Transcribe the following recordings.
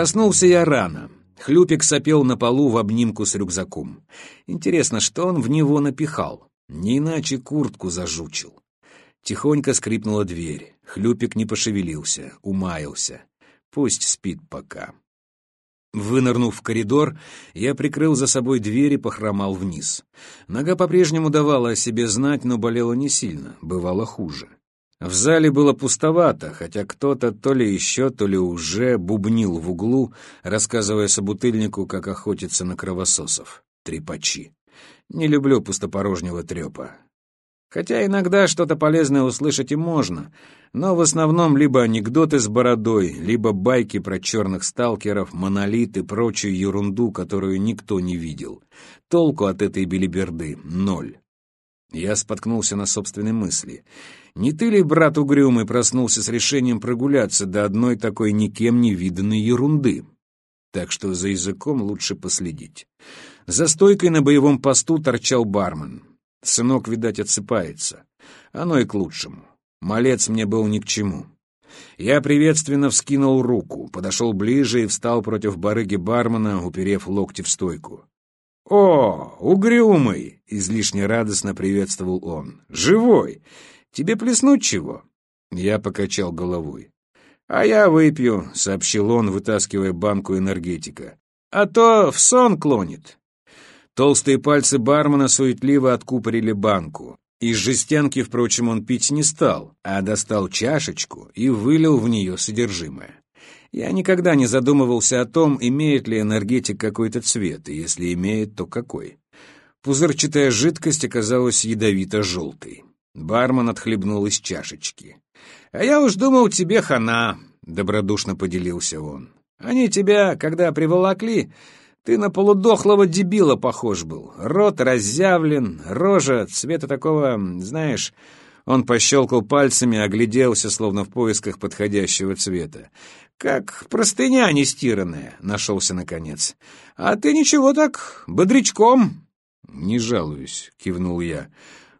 Проснулся я рано. Хлюпик сопел на полу в обнимку с рюкзаком. Интересно, что он в него напихал? Не иначе куртку зажучил. Тихонько скрипнула дверь. Хлюпик не пошевелился, умаялся. Пусть спит пока. Вынырнув в коридор, я прикрыл за собой дверь и похромал вниз. Нога по-прежнему давала о себе знать, но болела не сильно, бывало хуже. В зале было пустовато, хотя кто-то то ли еще, то ли уже бубнил в углу, рассказывая собутыльнику, как охотиться на кровососов. Трепачи. Не люблю пустопорожнего трепа. Хотя иногда что-то полезное услышать и можно, но в основном либо анекдоты с бородой, либо байки про черных сталкеров, монолит и прочую ерунду, которую никто не видел. Толку от этой белиберды — ноль. Я споткнулся на собственной мысли. Не ты ли, брат угрюмый, проснулся с решением прогуляться до одной такой никем не виданной ерунды? Так что за языком лучше последить. За стойкой на боевом посту торчал бармен. Сынок, видать, отсыпается. Оно и к лучшему. Малец мне был ни к чему. Я приветственно вскинул руку, подошел ближе и встал против барыги бармена, уперев локти в стойку. «О, угрюмый!» — излишне радостно приветствовал он. «Живой! Тебе плеснуть чего?» Я покачал головой. «А я выпью», — сообщил он, вытаскивая банку энергетика. «А то в сон клонит». Толстые пальцы бармена суетливо откупорили банку. Из жестянки, впрочем, он пить не стал, а достал чашечку и вылил в нее содержимое. Я никогда не задумывался о том, имеет ли энергетик какой-то цвет, и если имеет, то какой. Пузырчатая жидкость оказалась ядовито-желтой. Бармен отхлебнул из чашечки. «А я уж думал, тебе хана», — добродушно поделился он. «Они тебя, когда приволокли, ты на полудохлого дебила похож был. Рот разъявлен, рожа цвета такого, знаешь...» Он пощелкал пальцами, огляделся, словно в поисках подходящего цвета. «Как простыня нестиранная», — нашелся наконец. «А ты ничего так, бодрячком». «Не жалуюсь», — кивнул я.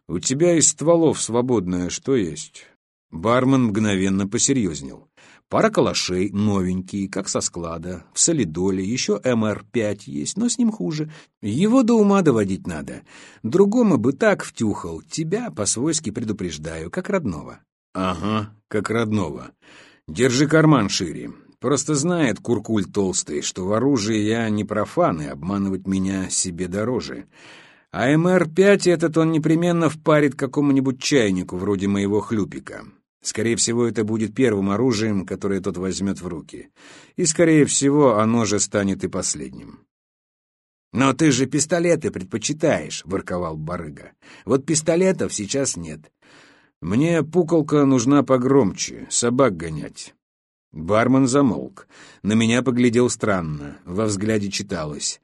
«У тебя из стволов свободное что есть?» Бармен мгновенно посерьезнел. Пара калашей, новенькие, как со склада, в солидоле, еще МР-5 есть, но с ним хуже. Его до ума доводить надо. Другому бы так втюхал, тебя по-свойски предупреждаю, как родного. Ага, как родного. Держи карман шире. Просто знает куркуль толстый, что в оружии я не профан, и обманывать меня себе дороже. А МР-5 этот он непременно впарит какому-нибудь чайнику, вроде моего хлюпика. Скорее всего, это будет первым оружием, которое тот возьмет в руки. И, скорее всего, оно же станет и последним. «Но ты же пистолеты предпочитаешь», — ворковал барыга. «Вот пистолетов сейчас нет. Мне пуколка нужна погромче, собак гонять». Бармен замолк. На меня поглядел странно. Во взгляде читалось.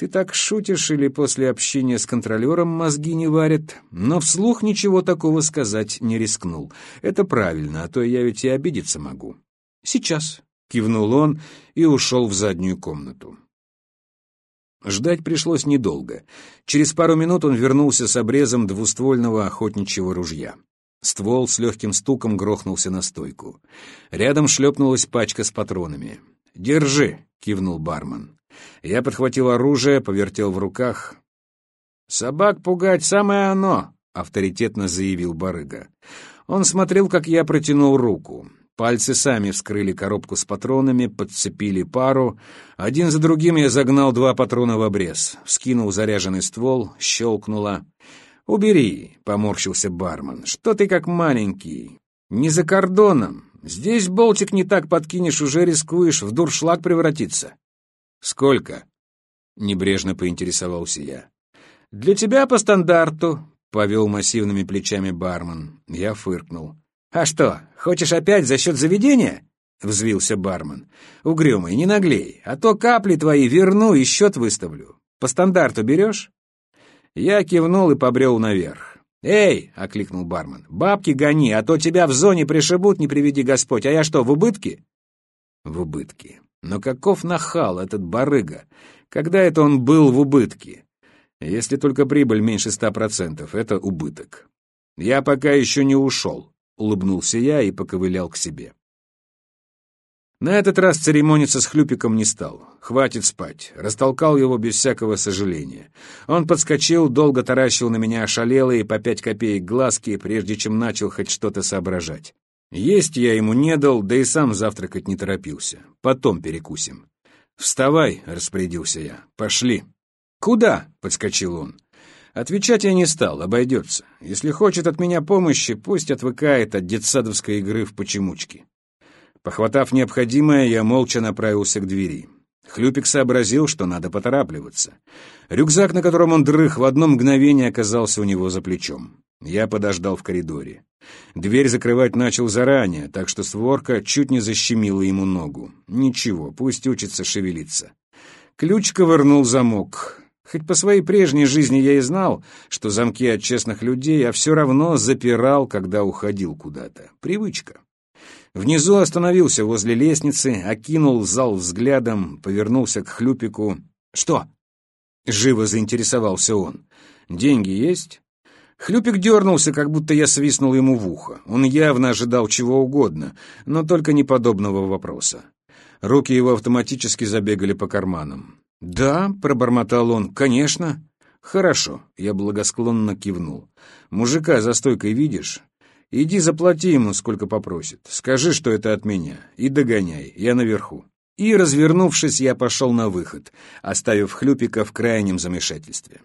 Ты так шутишь или после общения с контролером мозги не варят? Но вслух ничего такого сказать не рискнул. Это правильно, а то я ведь и обидеться могу. Сейчас, кивнул он и ушел в заднюю комнату. Ждать пришлось недолго. Через пару минут он вернулся с обрезом двуствольного охотничьего ружья. Ствол с легким стуком грохнулся на стойку. Рядом шлепнулась пачка с патронами. «Держи», — кивнул бармен. Я подхватил оружие, повертел в руках. «Собак пугать самое оно», — авторитетно заявил барыга. Он смотрел, как я протянул руку. Пальцы сами вскрыли коробку с патронами, подцепили пару. Один за другим я загнал два патрона в обрез. Вскинул заряженный ствол, щелкнуло. «Убери», — поморщился бармен. «Что ты как маленький? Не за кордоном. Здесь болтик не так подкинешь, уже рискуешь в дуршлаг превратиться». «Сколько?» — небрежно поинтересовался я. «Для тебя по стандарту», — повел массивными плечами бармен. Я фыркнул. «А что, хочешь опять за счет заведения?» — взвился бармен. «Угрюмый, не наглей, а то капли твои верну и счет выставлю. По стандарту берешь?» Я кивнул и побрел наверх. «Эй!» — окликнул бармен. «Бабки гони, а то тебя в зоне пришибут, не приведи Господь. А я что, в убытке?» «В убытке. Но каков нахал этот барыга? Когда это он был в убытке? Если только прибыль меньше ста процентов, это убыток. Я пока еще не ушел, улыбнулся я и поковылял к себе. На этот раз церемониться с Хлюпиком не стал. Хватит спать. Растолкал его без всякого сожаления. Он подскочил, долго таращил на меня ошалелые по пять копеек глазки, прежде чем начал хоть что-то соображать. Есть я ему не дал, да и сам завтракать не торопился. Потом перекусим. «Вставай», — распорядился я. «Пошли». «Куда?» — подскочил он. Отвечать я не стал, обойдется. Если хочет от меня помощи, пусть отвыкает от детсадовской игры в почемучки. Похватав необходимое, я молча направился к двери. Хлюпик сообразил, что надо поторапливаться. Рюкзак, на котором он дрых, в одно мгновение оказался у него за плечом. Я подождал в коридоре. Дверь закрывать начал заранее, так что створка чуть не защемила ему ногу. Ничего, пусть учится шевелиться. Ключ ковырнул замок. Хоть по своей прежней жизни я и знал, что замки от честных людей, а все равно запирал, когда уходил куда-то. Привычка. Внизу остановился возле лестницы, окинул зал взглядом, повернулся к Хлюпику. «Что?» — живо заинтересовался он. «Деньги есть?» Хлюпик дернулся, как будто я свистнул ему в ухо. Он явно ожидал чего угодно, но только не подобного вопроса. Руки его автоматически забегали по карманам. «Да», — пробормотал он, — «конечно». «Хорошо», — я благосклонно кивнул. «Мужика за стойкой видишь? Иди заплати ему, сколько попросит. Скажи, что это от меня. И догоняй, я наверху. И, развернувшись, я пошел на выход, оставив Хлюпика в крайнем замешательстве.